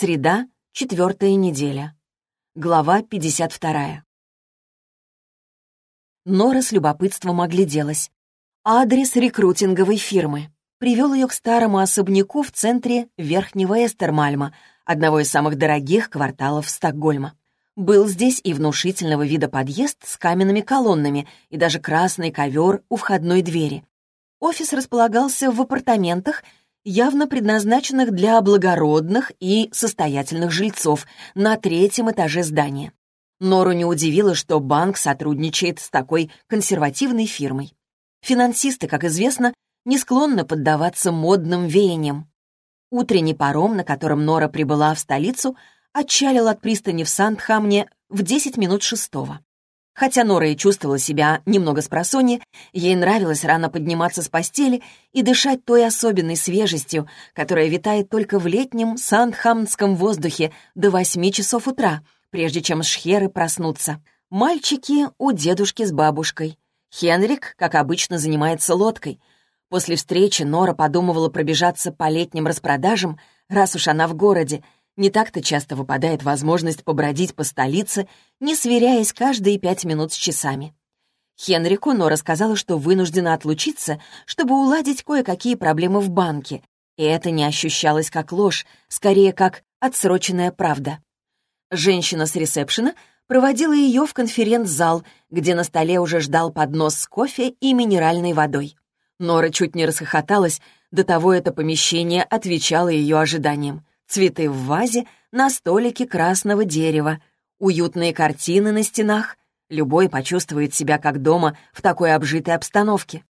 Среда, четвертая неделя. Глава 52. Нора с любопытством огляделась. Адрес рекрутинговой фирмы. Привел ее к старому особняку в центре Верхнего Эстермальма, одного из самых дорогих кварталов Стокгольма. Был здесь и внушительного вида подъезд с каменными колоннами, и даже красный ковер у входной двери. Офис располагался в апартаментах, явно предназначенных для благородных и состоятельных жильцов на третьем этаже здания. Нору не удивило, что банк сотрудничает с такой консервативной фирмой. Финансисты, как известно, не склонны поддаваться модным веяниям. Утренний паром, на котором Нора прибыла в столицу, отчалил от пристани в Сандхамне в 10 минут шестого. Хотя Нора и чувствовала себя немного спросонья, ей нравилось рано подниматься с постели и дышать той особенной свежестью, которая витает только в летнем сандхамнском воздухе до восьми часов утра, прежде чем шхеры проснутся. Мальчики у дедушки с бабушкой. Хенрик, как обычно, занимается лодкой. После встречи Нора подумывала пробежаться по летним распродажам, раз уж она в городе, не так-то часто выпадает возможность побродить по столице, не сверяясь каждые пять минут с часами. Хенрику Нора сказала, что вынуждена отлучиться, чтобы уладить кое-какие проблемы в банке, и это не ощущалось как ложь, скорее как отсроченная правда. Женщина с ресепшена проводила ее в конференц-зал, где на столе уже ждал поднос с кофе и минеральной водой. Нора чуть не расхохоталась, до того это помещение отвечало ее ожиданиям. Цветы в вазе на столике красного дерева, уютные картины на стенах. Любой почувствует себя как дома в такой обжитой обстановке.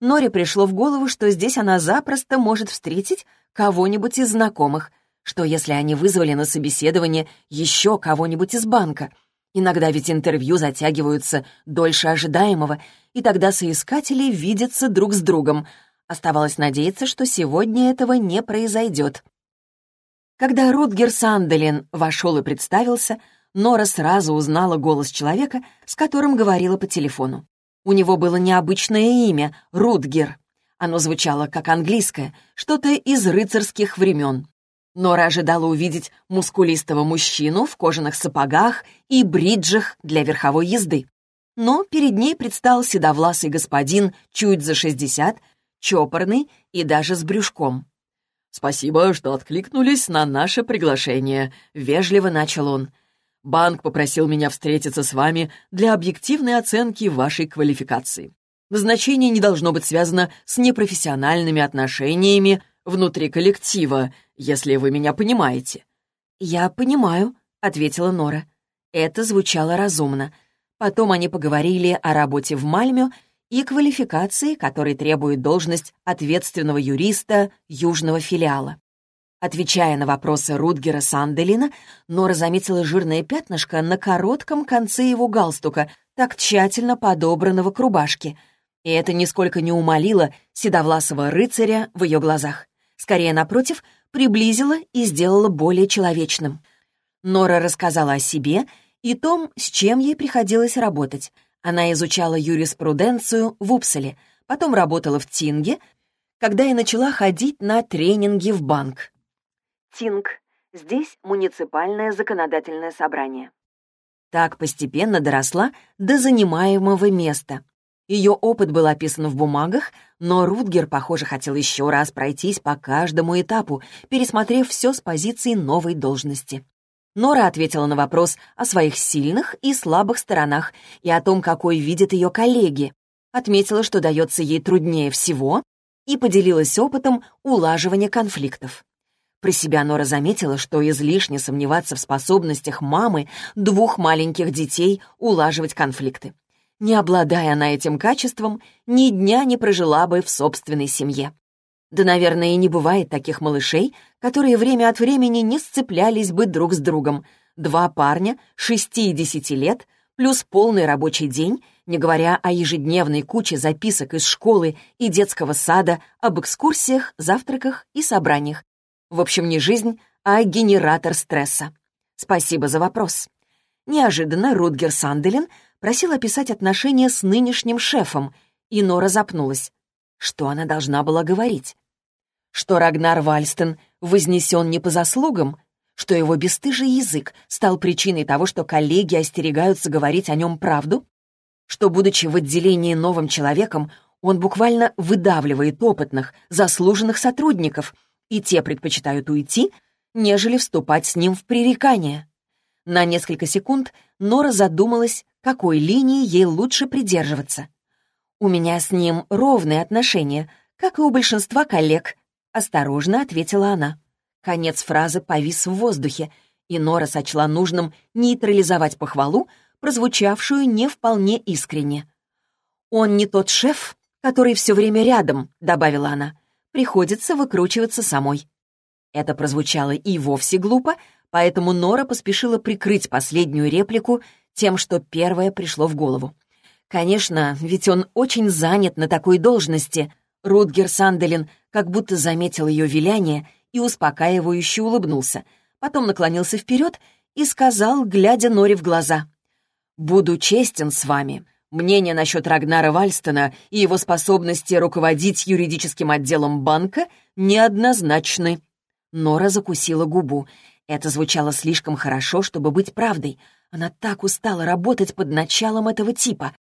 Норе пришло в голову, что здесь она запросто может встретить кого-нибудь из знакомых, что если они вызвали на собеседование еще кого-нибудь из банка. Иногда ведь интервью затягиваются дольше ожидаемого, и тогда соискатели видятся друг с другом. Оставалось надеяться, что сегодня этого не произойдет. Когда Рутгер Санделин вошел и представился, Нора сразу узнала голос человека, с которым говорила по телефону. У него было необычное имя — Рутгер. Оно звучало как английское, что-то из рыцарских времен. Нора ожидала увидеть мускулистого мужчину в кожаных сапогах и бриджах для верховой езды. Но перед ней предстал седовласый господин, чуть за шестьдесят, чопорный и даже с брюшком. «Спасибо, что откликнулись на наше приглашение», — вежливо начал он. «Банк попросил меня встретиться с вами для объективной оценки вашей квалификации. Назначение не должно быть связано с непрофессиональными отношениями внутри коллектива, если вы меня понимаете». «Я понимаю», — ответила Нора. Это звучало разумно. Потом они поговорили о работе в Мальме и квалификации, которой требует должность ответственного юриста южного филиала. Отвечая на вопросы Рудгера Санделина, Нора заметила жирное пятнышко на коротком конце его галстука, так тщательно подобранного к рубашке. И это нисколько не умолило седовласого рыцаря в ее глазах. Скорее, напротив, приблизило и сделало более человечным. Нора рассказала о себе и том, с чем ей приходилось работать — она изучала юриспруденцию в Упселе, потом работала в Тинге, когда и начала ходить на тренинги в банк. Тинг. Здесь муниципальное законодательное собрание. Так постепенно доросла до занимаемого места. Ее опыт был описан в бумагах, но Рутгер, похоже, хотел еще раз пройтись по каждому этапу, пересмотрев все с позиции новой должности. Нора ответила на вопрос о своих сильных и слабых сторонах и о том, какой видят ее коллеги. Отметила, что дается ей труднее всего, и поделилась опытом улаживания конфликтов. Про себя Нора заметила, что излишне сомневаться в способностях мамы двух маленьких детей улаживать конфликты. Не обладая она этим качеством, ни дня не прожила бы в собственной семье. Да, наверное, и не бывает таких малышей, которые время от времени не сцеплялись бы друг с другом. Два парня, шести и десяти лет, плюс полный рабочий день, не говоря о ежедневной куче записок из школы и детского сада об экскурсиях, завтраках и собраниях. В общем, не жизнь, а генератор стресса. Спасибо за вопрос. Неожиданно Рутгер Санделин просил описать отношения с нынешним шефом, и Нора запнулась. Что она должна была говорить? Что Рагнар Вальстен вознесен не по заслугам, Что его бесстыжий язык стал причиной того, что коллеги остерегаются говорить о нем правду? Что, будучи в отделении новым человеком, он буквально выдавливает опытных, заслуженных сотрудников, и те предпочитают уйти, нежели вступать с ним в пререкание. На несколько секунд Нора задумалась, какой линии ей лучше придерживаться. «У меня с ним ровные отношения, как и у большинства коллег», — осторожно ответила она. Конец фразы повис в воздухе, и Нора сочла нужным нейтрализовать похвалу, прозвучавшую не вполне искренне. «Он не тот шеф, который все время рядом», — добавила она. «Приходится выкручиваться самой». Это прозвучало и вовсе глупо, поэтому Нора поспешила прикрыть последнюю реплику тем, что первое пришло в голову. Конечно, ведь он очень занят на такой должности. Рутгер Санделин как будто заметил ее виляние и успокаивающе улыбнулся. Потом наклонился вперед и сказал, глядя Норе в глаза. «Буду честен с вами. Мнения насчет Рагнара Вальстона и его способности руководить юридическим отделом банка неоднозначны». Нора закусила губу. Это звучало слишком хорошо, чтобы быть правдой. Она так устала работать под началом этого типа.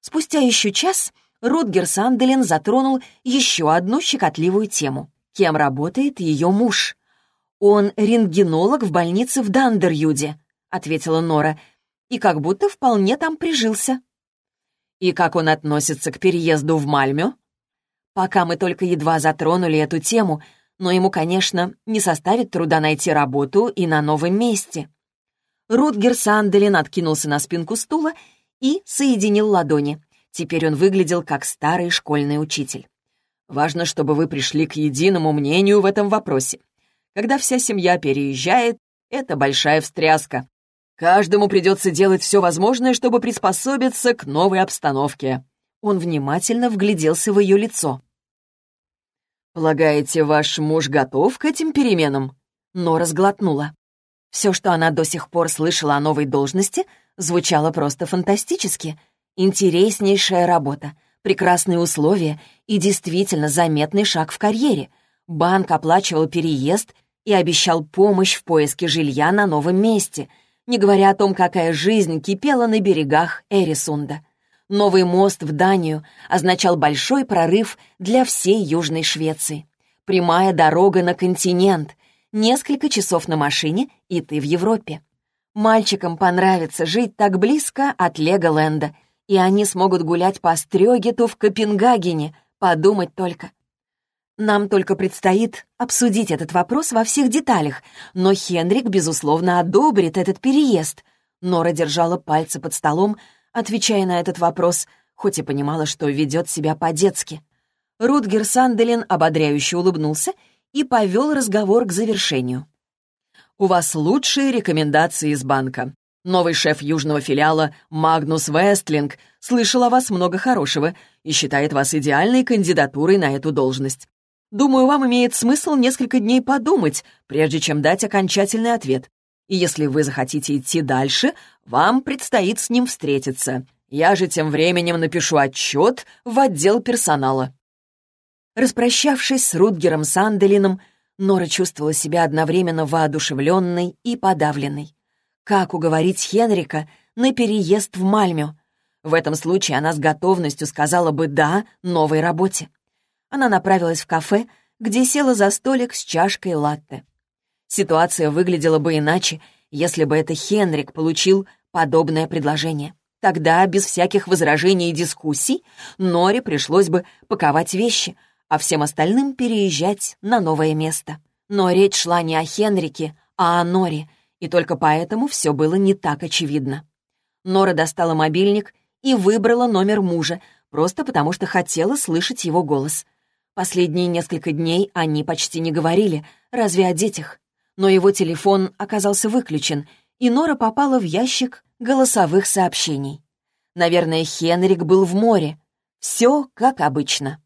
Спустя еще час Рутгер Санделин затронул еще одну щекотливую тему. Кем работает ее муж? «Он рентгенолог в больнице в Дандерюде», — ответила Нора, «и как будто вполне там прижился». «И как он относится к переезду в Мальмё?» «Пока мы только едва затронули эту тему, но ему, конечно, не составит труда найти работу и на новом месте». Рутгер Санделин откинулся на спинку стула и соединил ладони. Теперь он выглядел как старый школьный учитель. «Важно, чтобы вы пришли к единому мнению в этом вопросе. Когда вся семья переезжает, это большая встряска. Каждому придется делать все возможное, чтобы приспособиться к новой обстановке». Он внимательно вгляделся в ее лицо. «Полагаете, ваш муж готов к этим переменам?» Но разглотнула. Все, что она до сих пор слышала о новой должности, звучало просто фантастически. Интереснейшая работа, прекрасные условия и действительно заметный шаг в карьере. Банк оплачивал переезд и обещал помощь в поиске жилья на новом месте, не говоря о том, какая жизнь кипела на берегах Эрисунда. Новый мост в Данию означал большой прорыв для всей Южной Швеции. Прямая дорога на континент — Несколько часов на машине, и ты в Европе. Мальчикам понравится жить так близко от Леголенда, и они смогут гулять по Стрёгету в Копенгагене, подумать только. Нам только предстоит обсудить этот вопрос во всех деталях, но Хенрик, безусловно, одобрит этот переезд. Нора держала пальцы под столом, отвечая на этот вопрос, хоть и понимала, что ведет себя по-детски. Рутгер Санделин ободряюще улыбнулся и повел разговор к завершению. «У вас лучшие рекомендации из банка. Новый шеф южного филиала Магнус Вестлинг слышал о вас много хорошего и считает вас идеальной кандидатурой на эту должность. Думаю, вам имеет смысл несколько дней подумать, прежде чем дать окончательный ответ. И если вы захотите идти дальше, вам предстоит с ним встретиться. Я же тем временем напишу отчет в отдел персонала. Распрощавшись с Рутгером Санделином, Нора чувствовала себя одновременно воодушевленной и подавленной. Как уговорить Хенрика на переезд в Мальмю? В этом случае она с готовностью сказала бы «да» новой работе. Она направилась в кафе, где села за столик с чашкой латте. Ситуация выглядела бы иначе, если бы это Хенрик получил подобное предложение. Тогда, без всяких возражений и дискуссий, Норе пришлось бы паковать вещи — а всем остальным переезжать на новое место. Но речь шла не о Хенрике, а о Норе, и только поэтому все было не так очевидно. Нора достала мобильник и выбрала номер мужа, просто потому что хотела слышать его голос. Последние несколько дней они почти не говорили, разве о детях. Но его телефон оказался выключен, и Нора попала в ящик голосовых сообщений. Наверное, Хенрик был в море. Все как обычно.